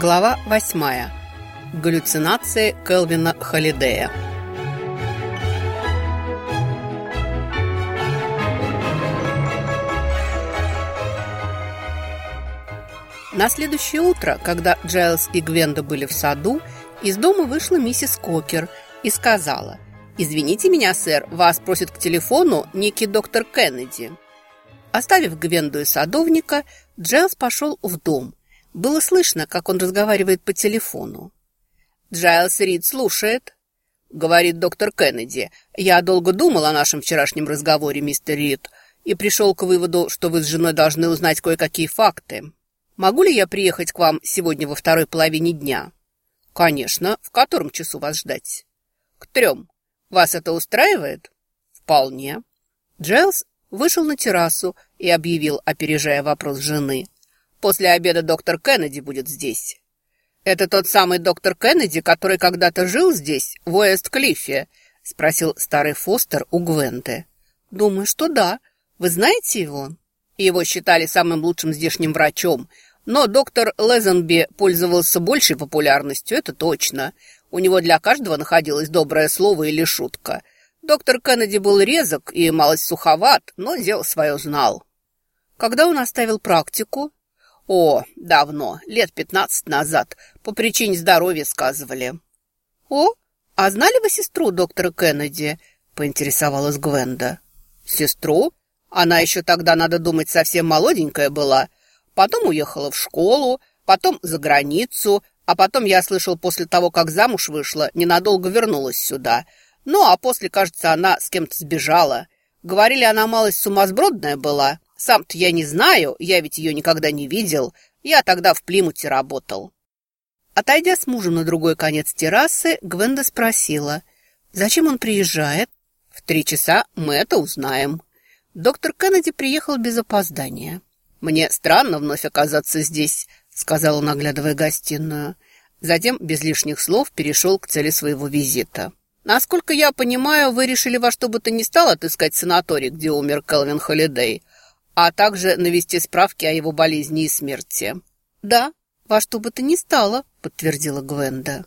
Глава 8. Галлюцинации Келвина Холидея. На следующее утро, когда Джайлз и Гвенда были в саду, из дома вышла миссис Кокер и сказала «Извините меня, сэр, вас просит к телефону некий доктор Кеннеди». Оставив Гвенду и садовника, Джайлз пошел в дом. Было слышно, как он разговаривает по телефону. «Джайлз Рид слушает», — говорит доктор Кеннеди. «Я долго думал о нашем вчерашнем разговоре, мистер Рид, и пришел к выводу, что вы с женой должны узнать кое-какие факты. Могу ли я приехать к вам сегодня во второй половине дня?» «Конечно. В котором часу вас ждать?» «К трем. Вас это устраивает?» «Вполне». Джайлз вышел на террасу и объявил, опережая вопрос жены. «После обеда доктор Кеннеди будет здесь». «Это тот самый доктор Кеннеди, который когда-то жил здесь, в Уэст-Клиффе?» — спросил старый Фостер у Гвенты. «Думаю, что да. Вы знаете его?» Его считали самым лучшим здешним врачом, но доктор Лезенби пользовался большей популярностью, это точно. У него для каждого находилось доброе слово или шутка. Доктор Кеннеди был резок и малость суховат, но дело свое знал. Когда он оставил практику? О, давно, лет пятнадцать назад, по причине здоровья сказывали. О, а знали вы сестру доктора Кеннеди? Поинтересовалась Гвенда. Сестру? Она еще тогда, надо думать, совсем молоденькая была. Потом уехала в школу, потом за границу, а потом, я слышал, после того, как замуж вышла, ненадолго вернулась сюда – ну, а после, кажется, она с кем-то сбежала. Говорили, она малость сумасбродная была. Сам-то я не знаю, я ведь ее никогда не видел. Я тогда в Плимуте работал. Отойдя с мужем на другой конец террасы, Гвенда спросила, зачем он приезжает? В три часа мы это узнаем. Доктор Кеннеди приехал без опоздания. «Мне странно вновь оказаться здесь», — сказал он, оглядывая гостиную. Затем, без лишних слов, перешел к цели своего визита. Насколько я понимаю, вы решили во что бы то ни стало отыскать санаторий, где умер Келвин Холидей, а также навести справки о его болезни и смерти. Да, во что бы то ни стало, подтвердила Гвенда.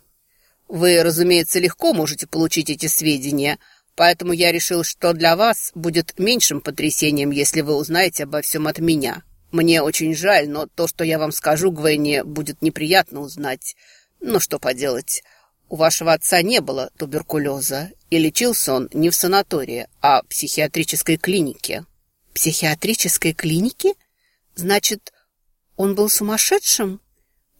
Вы, разумеется, легко можете получить эти сведения, поэтому я решил, что для вас будет меньшим потрясением, если вы узнаете обо всем от меня. Мне очень жаль, но то, что я вам скажу, Гвенни, будет неприятно узнать. Ну, что поделать. У вашего отца не было туберкулеза, и лечился он не в санатории, а в психиатрической клинике. Психиатрической клинике? Значит, он был сумасшедшим?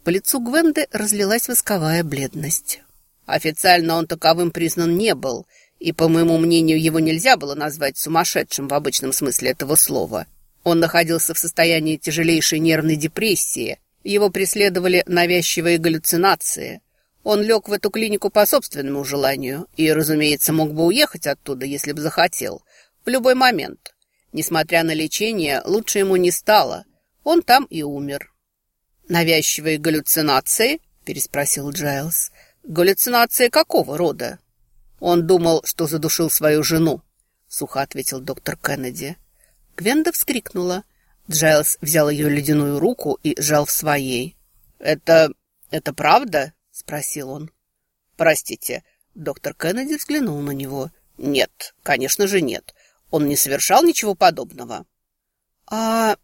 По лицу Гвенды разлилась восковая бледность. Официально он таковым признан не был, и, по моему мнению, его нельзя было назвать сумасшедшим в обычном смысле этого слова. Он находился в состоянии тяжелейшей нервной депрессии, его преследовали навязчивые галлюцинации – он лег в эту клинику по собственному желанию и, разумеется, мог бы уехать оттуда, если бы захотел, в любой момент. Несмотря на лечение, лучше ему не стало. Он там и умер. «Навязчивые галлюцинации?» – переспросил Джайлз. «Галлюцинации какого рода?» «Он думал, что задушил свою жену», – сухо ответил доктор Кеннеди. Гвенда вскрикнула. Джайлз взял ее ледяную руку и сжал в своей. «Это... это правда?» — спросил он. «Простите». Доктор Кеннеди взглянул на него. «Нет, конечно же нет. Он не совершал ничего подобного». «А...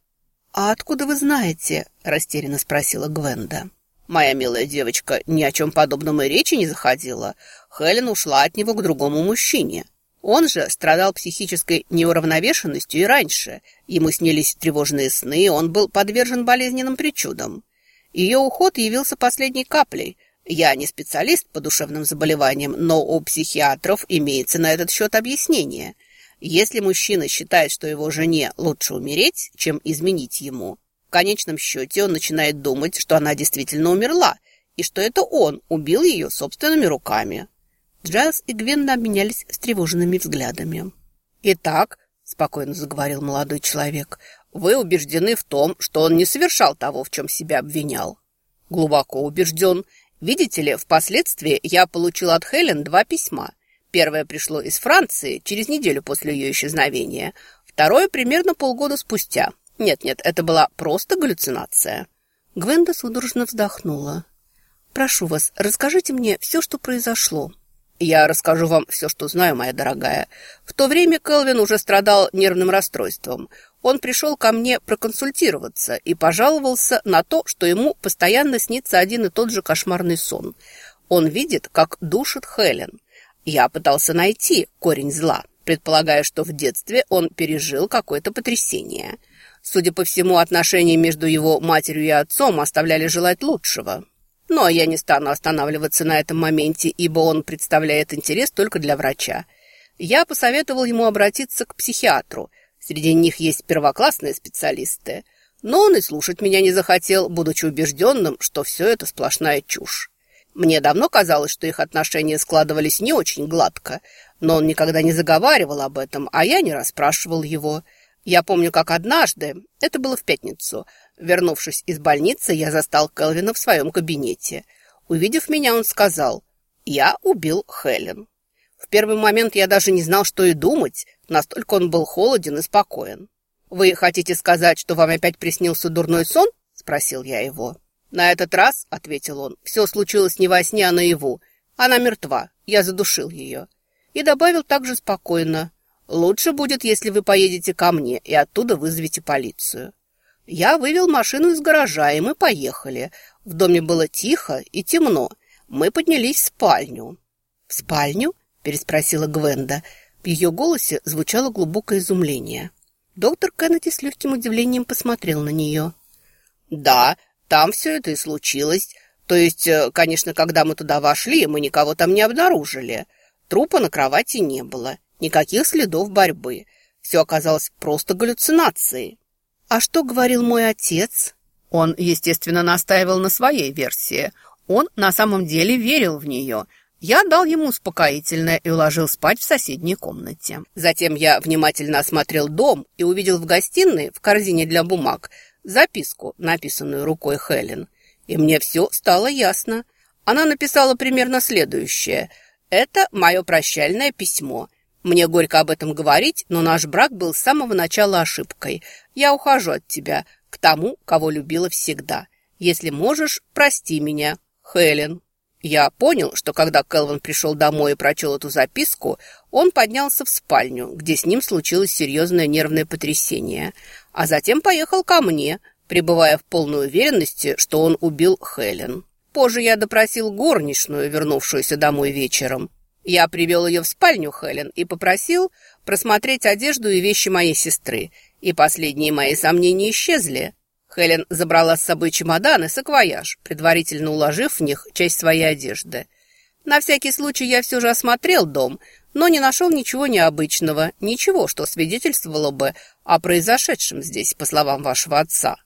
а откуда вы знаете?» — растерянно спросила Гвенда. «Моя милая девочка ни о чем подобном и речи не заходила. Хелен ушла от него к другому мужчине. Он же страдал психической неуравновешенностью и раньше. Ему снились тревожные сны, он был подвержен болезненным причудам. Ее уход явился последней каплей — я не специалист по душевным заболеваниям, но у психиатров имеется на этот счет объяснение. Если мужчина считает, что его жене лучше умереть, чем изменить ему, в конечном счете он начинает думать, что она действительно умерла, и что это он убил ее собственными руками. Джайлз и Гвенда обменялись встревоженными взглядами. «Итак», — спокойно заговорил молодой человек, — «вы убеждены в том, что он не совершал того, в чем себя обвинял?» «Глубоко убежден», Видите ли, впоследствии я получил от Хелен два письма. Первое пришло из Франции через неделю после ее исчезновения. Второе примерно полгода спустя. Нет-нет, это была просто галлюцинация. Гвенда судорожно вздохнула. Прошу вас, расскажите мне все, что произошло». «Я расскажу вам все, что знаю, моя дорогая. В то время Келвин уже страдал нервным расстройством. Он пришел ко мне проконсультироваться и пожаловался на то, что ему постоянно снится один и тот же кошмарный сон. Он видит, как душит Хелен. Я пытался найти корень зла, предполагая, что в детстве он пережил какое-то потрясение. Судя по всему, отношения между его матерью и отцом оставляли желать лучшего. Но я не стану останавливаться на этом моменте, ибо он представляет интерес только для врача. Я посоветовал ему обратиться к психиатру. Среди них есть первоклассные специалисты. Но он и слушать меня не захотел, будучи убежденным, что все это сплошная чушь. Мне давно казалось, что их отношения складывались не очень гладко, но он никогда не заговаривал об этом, а я не расспрашивал его. Я помню, как однажды, это было в пятницу, Вернувшись из больницы, я застал Келвина в своем кабинете. Увидев меня, он сказал, «Я убил Хелен». В первый момент я даже не знал, что и думать, настолько он был холоден и спокоен. «Вы хотите сказать, что вам опять приснился дурной сон?» – спросил я его. «На этот раз», – ответил он, – «все случилось не во сне, а наяву. Она мертва, я задушил ее». И добавил также спокойно, «Лучше будет, если вы поедете ко мне и оттуда вызовете полицию». Я вывел машину из гаража, и мы поехали. В доме было тихо и темно. Мы поднялись в спальню. «В спальню?» – переспросила Гвенда. В ее голосе звучало глубокое изумление. Доктор Кеннеди с легким удивлением посмотрел на нее. «Да, там все это и случилось. То есть, э, конечно, когда мы туда вошли, мы никого там не обнаружили. Трупа на кровати не было, никаких следов борьбы. Все оказалось просто галлюцинацией. «А что говорил мой отец?» Он, естественно, настаивал на своей версии. Он на самом деле верил в нее. Я дал ему успокоительное и уложил спать в соседней комнате. Затем я внимательно осмотрел дом и увидел в гостиной, в корзине для бумаг, записку, написанную рукой Хелен. И мне все стало ясно. Она написала примерно следующее. «Это мое прощальное письмо». Мне горько об этом говорить, но наш брак был с самого начала ошибкой. Я ухожу от тебя, к тому, кого любила всегда. Если можешь, прости меня, Хелен». Я понял, что когда Келвин пришел домой и прочел эту записку, он поднялся в спальню, где с ним случилось серьезное нервное потрясение, а затем поехал ко мне, пребывая в полной уверенности, что он убил Хелен. Позже я допросил горничную, вернувшуюся домой вечером. Я привел ее в спальню Хелен и попросил просмотреть одежду и вещи моей сестры, и последние мои сомнения исчезли. Хелен забрала с собой чемодан и саквояж, предварительно уложив в них часть своей одежды. На всякий случай я все же осмотрел дом, но не нашел ничего необычного, ничего, что свидетельствовало бы о произошедшем здесь, по словам вашего отца.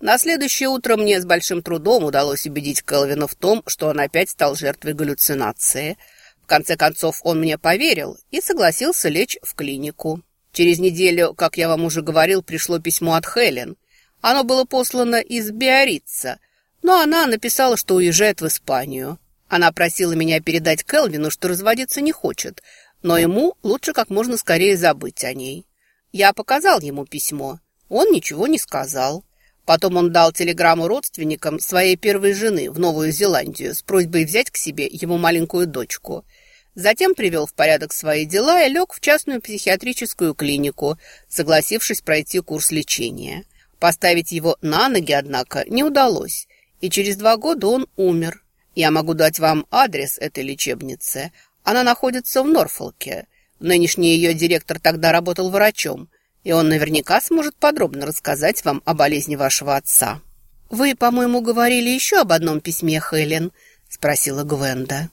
На следующее утро мне с большим трудом удалось убедить Келвина в том, что он опять стал жертвой галлюцинации – в конце концов, он мне поверил и согласился лечь в клинику. Через неделю, как я вам уже говорил, пришло письмо от Хелен. Оно было послано из Биорица, но она написала, что уезжает в Испанию. Она просила меня передать Келвину, что разводиться не хочет, но ему лучше как можно скорее забыть о ней. Я показал ему письмо. Он ничего не сказал. Потом он дал телеграмму родственникам своей первой жены в Новую Зеландию с просьбой взять к себе его маленькую дочку. Затем привел в порядок свои дела и лег в частную психиатрическую клинику, согласившись пройти курс лечения. Поставить его на ноги, однако, не удалось, и через два года он умер. Я могу дать вам адрес этой лечебницы. Она находится в Норфолке. Нынешний ее директор тогда работал врачом – и он наверняка сможет подробно рассказать вам о болезни вашего отца». «Вы, по-моему, говорили еще об одном письме, Хелен?» – спросила Гвенда.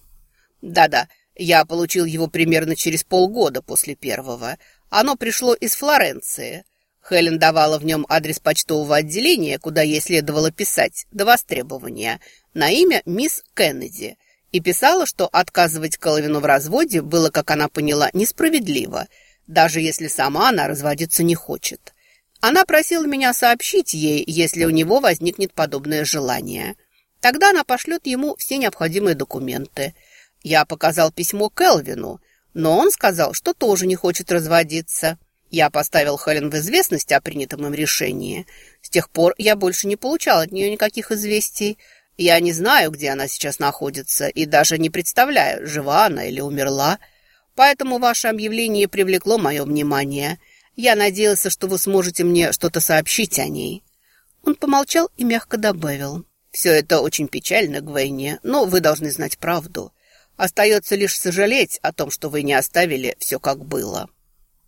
«Да-да, я получил его примерно через полгода после первого. Оно пришло из Флоренции. Хелен давала в нем адрес почтового отделения, куда ей следовало писать, до востребования, на имя мисс Кеннеди, и писала, что отказывать Коловину в разводе было, как она поняла, несправедливо – даже если сама она разводиться не хочет. Она просила меня сообщить ей, если у него возникнет подобное желание. Тогда она пошлет ему все необходимые документы. Я показал письмо Келвину, но он сказал, что тоже не хочет разводиться. Я поставил Хелен в известность о принятом им решении. С тех пор я больше не получал от нее никаких известий. Я не знаю, где она сейчас находится, и даже не представляю, жива она или умерла. Поэтому ваше объявление привлекло мое внимание. Я надеялся, что вы сможете мне что-то сообщить о ней». Он помолчал и мягко добавил. «Все это очень печально, Гвейне, но вы должны знать правду. Остается лишь сожалеть о том, что вы не оставили все как было».